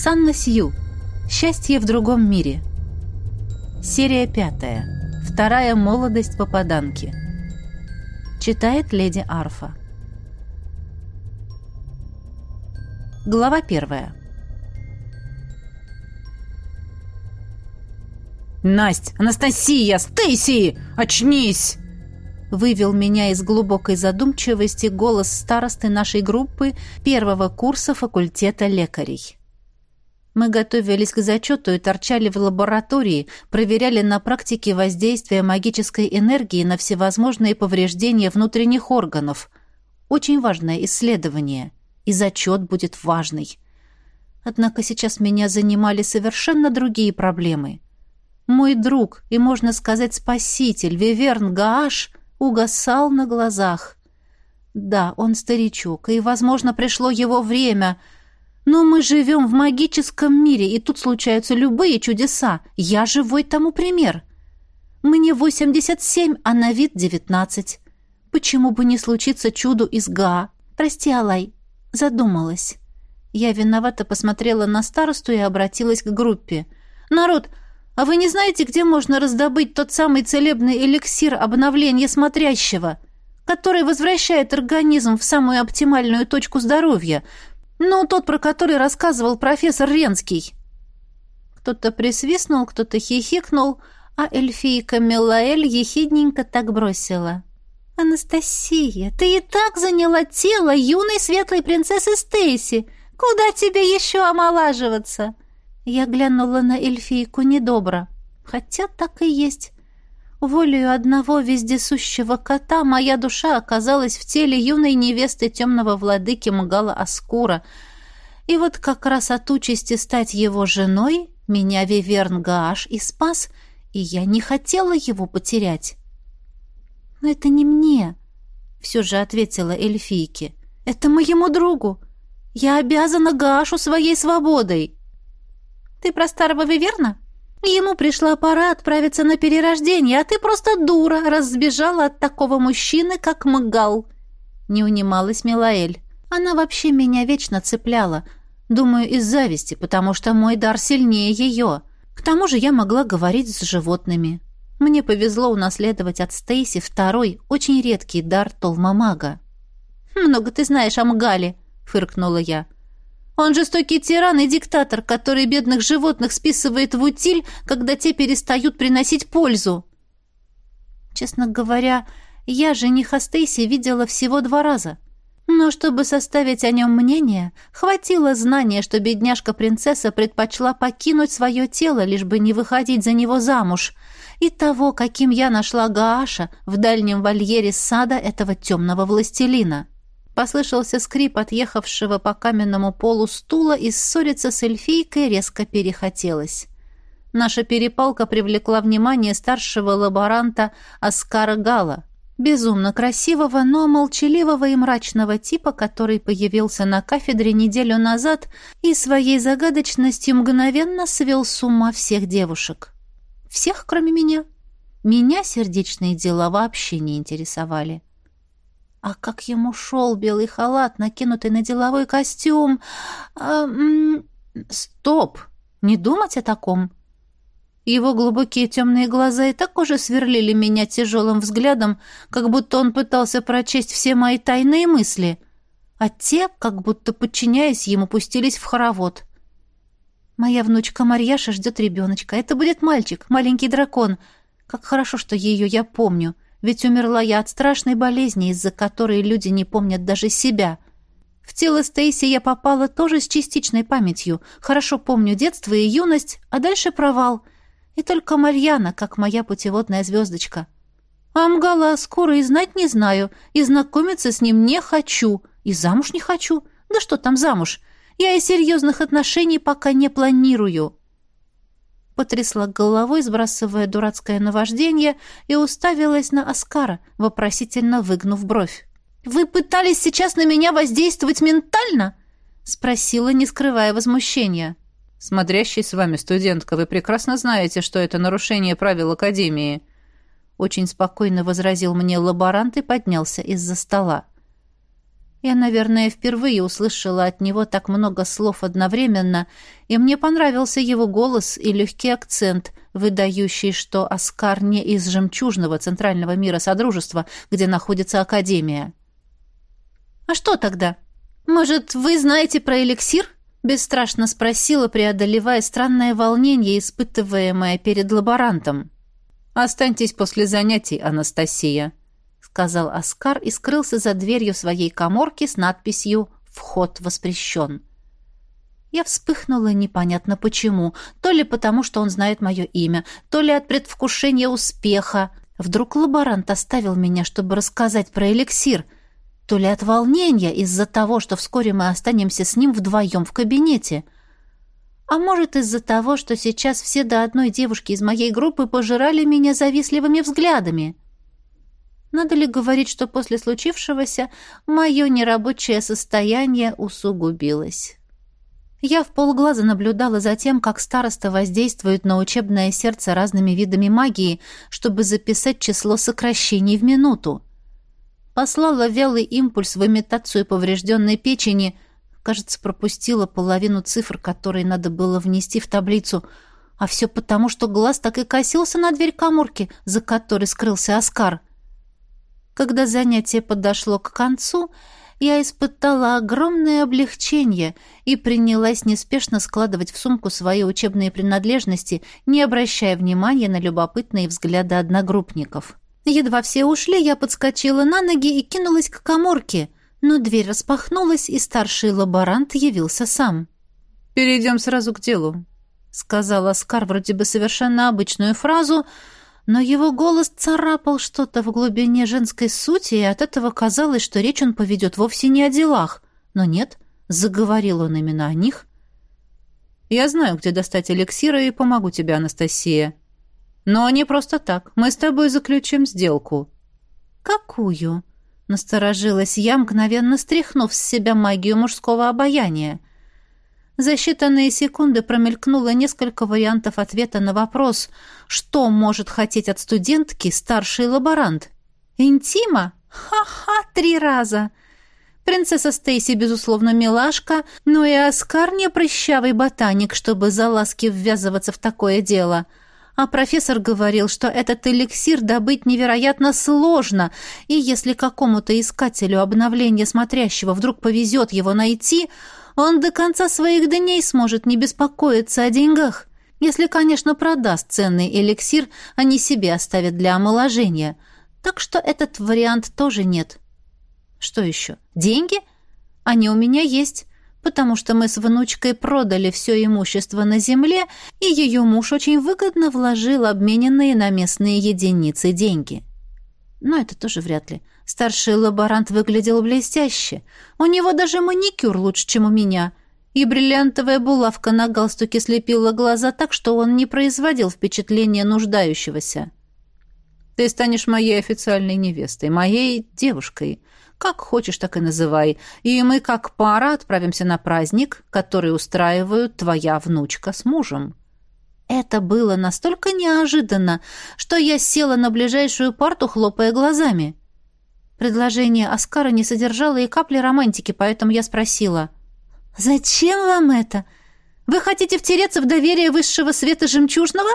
Санна Сью. Счастье в другом мире. Серия пятая. Вторая молодость попаданки. Читает леди Арфа. Глава первая. «Насть! Анастасия! Стейси! Очнись!» Вывел меня из глубокой задумчивости голос старосты нашей группы первого курса факультета лекарей. Мы готовились к зачету и торчали в лаборатории, проверяли на практике воздействие магической энергии на всевозможные повреждения внутренних органов. Очень важное исследование. И зачет будет важный. Однако сейчас меня занимали совершенно другие проблемы. Мой друг и, можно сказать, спаситель Виверн Гааш угасал на глазах. Да, он старичок, и, возможно, пришло его время — но мы живем в магическом мире, и тут случаются любые чудеса. Я живой тому пример. Мне 87, а на вид 19. Почему бы не случиться чуду из Га? Прости, Алай, задумалась. Я виновато посмотрела на старосту и обратилась к группе. «Народ, а вы не знаете, где можно раздобыть тот самый целебный эликсир обновления смотрящего, который возвращает организм в самую оптимальную точку здоровья, «Ну, тот, про который рассказывал профессор Ренский». Кто-то присвистнул, кто-то хихикнул, а эльфийка Мелаэль ехидненько так бросила. «Анастасия, ты и так заняла тело юной светлой принцессы Стейси. Куда тебе еще омолаживаться?» Я глянула на эльфийку недобро. Хотя так и есть. Волею одного вездесущего кота моя душа оказалась в теле юной невесты темного владыки Мгала Аскура. И вот как раз от участи стать его женой меня Виверн Гааш и спас, и я не хотела его потерять. «Но это не мне», — все же ответила эльфийке. «Это моему другу. Я обязана Гаашу своей свободой». «Ты про старого Виверна?» Ему пришла пора отправиться на перерождение, а ты просто дура, раз сбежала от такого мужчины, как Мгал. Не унималась Милаэль. Она вообще меня вечно цепляла. Думаю, из зависти, потому что мой дар сильнее ее. К тому же я могла говорить с животными. Мне повезло унаследовать от Стейси второй, очень редкий дар Толмамага. «Много ты знаешь о Мгале», — фыркнула я. Он жестокий тиран и диктатор, который бедных животных списывает в утиль, когда те перестают приносить пользу. Честно говоря, я жениха Стейси видела всего два раза. Но чтобы составить о нем мнение, хватило знания, что бедняжка-принцесса предпочла покинуть свое тело, лишь бы не выходить за него замуж, и того, каким я нашла Гааша в дальнем вольере сада этого темного властелина. Послышался скрип отъехавшего по каменному полу стула, и ссориться с эльфийкой резко перехотелось. Наша перепалка привлекла внимание старшего лаборанта Аскара Гала, безумно красивого, но молчаливого и мрачного типа, который появился на кафедре неделю назад и своей загадочностью мгновенно свел с ума всех девушек. Всех, кроме меня. Меня сердечные дела вообще не интересовали. А как ему шел белый халат, накинутый на деловой костюм? А, стоп! Не думать о таком. Его глубокие темные глаза и так уже сверлили меня тяжелым взглядом, как будто он пытался прочесть все мои тайные мысли. А те, как будто подчиняясь ему, пустились в хоровод. Моя внучка Марьяша ждет ребеночка. Это будет мальчик, маленький дракон. Как хорошо, что ее я помню. — ведь умерла я от страшной болезни, из-за которой люди не помнят даже себя. В тело Стейси я попала тоже с частичной памятью. Хорошо помню детство и юность, а дальше провал. И только Марьяна, как моя путеводная звездочка. Амгала скоро и знать не знаю, и знакомиться с ним не хочу, и замуж не хочу. Да что там замуж? Я и серьезных отношений пока не планирую потрясла головой, сбрасывая дурацкое наваждение, и уставилась на Оскара, вопросительно выгнув бровь. «Вы пытались сейчас на меня воздействовать ментально?» — спросила, не скрывая возмущения. «Смотрящий с вами студентка, вы прекрасно знаете, что это нарушение правил Академии», — очень спокойно возразил мне лаборант и поднялся из-за стола. Я, наверное, впервые услышала от него так много слов одновременно, и мне понравился его голос и легкий акцент, выдающий, что Оскар не из жемчужного центрального мира Содружества, где находится Академия. «А что тогда? Может, вы знаете про эликсир?» Бесстрашно спросила, преодолевая странное волнение, испытываемое перед лаборантом. «Останьтесь после занятий, Анастасия», сказал Оскар и скрылся за дверью своей коморки с надписью «Вход воспрещен». Я вспыхнула непонятно почему. То ли потому, что он знает мое имя, то ли от предвкушения успеха. Вдруг лаборант оставил меня, чтобы рассказать про эликсир, то ли от волнения из-за того, что вскоре мы останемся с ним вдвоем в кабинете. А может, из-за того, что сейчас все до одной девушки из моей группы пожирали меня завистливыми взглядами. — надо ли говорить, что после случившегося мое нерабочее состояние усугубилось? Я в полглаза наблюдала за тем, как староста воздействует на учебное сердце разными видами магии, чтобы записать число сокращений в минуту. Послала вялый импульс в имитацию поврежденной печени, кажется, пропустила половину цифр, которые надо было внести в таблицу, а все потому, что глаз так и косился на дверь каморки, за которой скрылся Оскар — когда занятие подошло к концу, я испытала огромное облегчение и принялась неспешно складывать в сумку свои учебные принадлежности, не обращая внимания на любопытные взгляды одногруппников. Едва все ушли, я подскочила на ноги и кинулась к коморке, но дверь распахнулась, и старший лаборант явился сам. «Перейдем сразу к делу», — сказал Оскар вроде бы совершенно обычную фразу — но его голос царапал что-то в глубине женской сути, и от этого казалось, что речь он поведет вовсе не о делах. Но нет, заговорил он именно о них. «Я знаю, где достать эликсира, и помогу тебе, Анастасия. Но не просто так. Мы с тобой заключим сделку». «Какую?» — насторожилась я, мгновенно стряхнув с себя магию мужского обаяния. За считанные секунды промелькнуло несколько вариантов ответа на вопрос, что может хотеть от студентки старший лаборант. «Интима? Ха-ха, три раза!» Принцесса Стейси, безусловно, милашка, но и Оскар не прыщавый ботаник, чтобы за ласки ввязываться в такое дело. А профессор говорил, что этот эликсир добыть невероятно сложно, и если какому-то искателю обновления смотрящего вдруг повезет его найти, он до конца своих дней сможет не беспокоиться о деньгах, если, конечно, продаст ценный эликсир, а не себе оставит для омоложения. Так что этот вариант тоже нет. Что еще? Деньги? Они у меня есть, потому что мы с внучкой продали все имущество на земле, и ее муж очень выгодно вложил обмененные на местные единицы деньги. Но это тоже вряд ли. Старший лаборант выглядел блестяще. У него даже маникюр лучше, чем у меня. И бриллиантовая булавка на галстуке слепила глаза так, что он не производил впечатления нуждающегося. «Ты станешь моей официальной невестой, моей девушкой. Как хочешь, так и называй. И мы, как пара, отправимся на праздник, который устраивают твоя внучка с мужем». Это было настолько неожиданно, что я села на ближайшую парту, хлопая глазами. Предложение Оскара не содержало и капли романтики, поэтому я спросила. «Зачем вам это? Вы хотите втереться в доверие высшего света жемчужного?»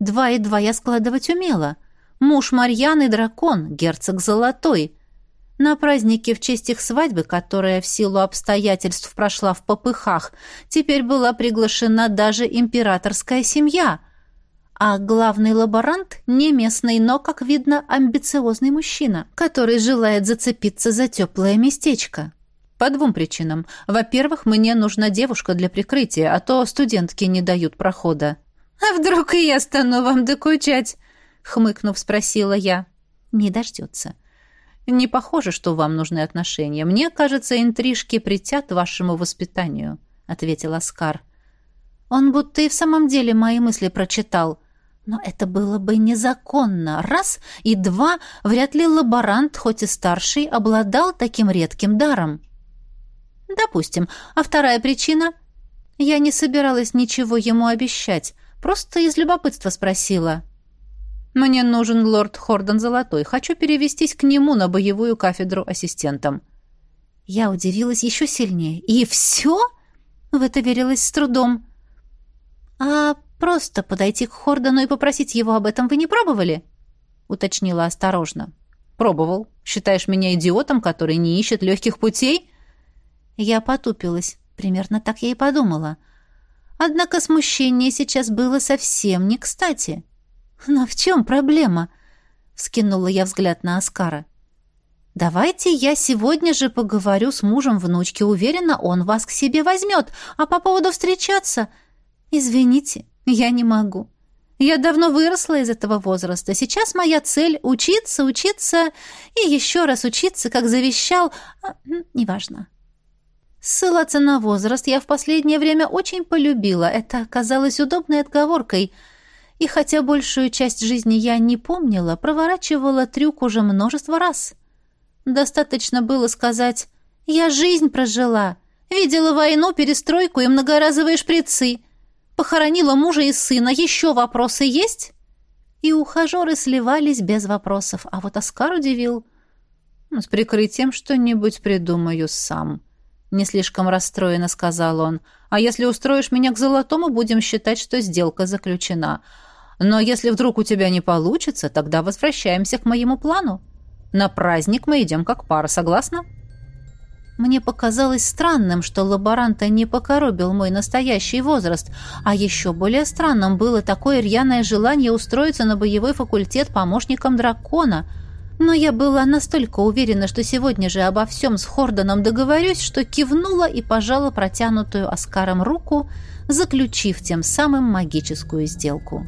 Два и два я складывать умела. Муж Марьяны — дракон, герцог Золотой. На празднике в честь их свадьбы, которая в силу обстоятельств прошла в попыхах, теперь была приглашена даже императорская семья — а главный лаборант не местный, но, как видно, амбициозный мужчина, который желает зацепиться за теплое местечко. По двум причинам. Во-первых, мне нужна девушка для прикрытия, а то студентки не дают прохода. «А вдруг и я стану вам докучать?» — хмыкнув, спросила я. «Не дождется». «Не похоже, что вам нужны отношения. Мне кажется, интрижки притят вашему воспитанию», — ответил Оскар. Он будто и в самом деле мои мысли прочитал. Но это было бы незаконно. Раз. И два. Вряд ли лаборант, хоть и старший, обладал таким редким даром. Допустим. А вторая причина? Я не собиралась ничего ему обещать. Просто из любопытства спросила. «Мне нужен лорд Хордон Золотой. Хочу перевестись к нему на боевую кафедру ассистентом». Я удивилась еще сильнее. «И все?» В это верилось с трудом. «А просто подойти к Хордону и попросить его об этом вы не пробовали?» уточнила осторожно. «Пробовал. Считаешь меня идиотом, который не ищет легких путей?» Я потупилась. Примерно так я и подумала. Однако смущение сейчас было совсем не кстати. «Но в чем проблема?» — вскинула я взгляд на Оскара. «Давайте я сегодня же поговорю с мужем внучки. Уверена, он вас к себе возьмет. А по поводу встречаться... Извините, я не могу. Я давно выросла из этого возраста. Сейчас моя цель — учиться, учиться и еще раз учиться, как завещал... А, неважно. Ссылаться на возраст я в последнее время очень полюбила. Это казалось удобной отговоркой. И хотя большую часть жизни я не помнила, проворачивала трюк уже множество раз. Достаточно было сказать «Я жизнь прожила, видела войну, перестройку и многоразовые шприцы». Похоронила мужа и сына. Еще вопросы есть?» И ухажеры сливались без вопросов. А вот Оскар удивил. «Ну, «С прикрытием что-нибудь придумаю сам», — не слишком расстроенно сказал он. «А если устроишь меня к золотому, будем считать, что сделка заключена. Но если вдруг у тебя не получится, тогда возвращаемся к моему плану. На праздник мы идем как пара, согласна?» Мне показалось странным, что лаборанта не покоробил мой настоящий возраст, а еще более странным было такое рьяное желание устроиться на боевой факультет помощником дракона. Но я была настолько уверена, что сегодня же обо всем с Хордоном договорюсь, что кивнула и пожала протянутую Оскаром руку, заключив тем самым магическую сделку.